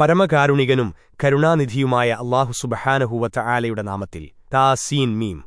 പരമകാരുണികനും കരുണാനിധിയുമായ അള്ളാഹു സുബഹാനഹുവത്ത ആലയുടെ നാമത്തിൽ. താസീൻ മീം.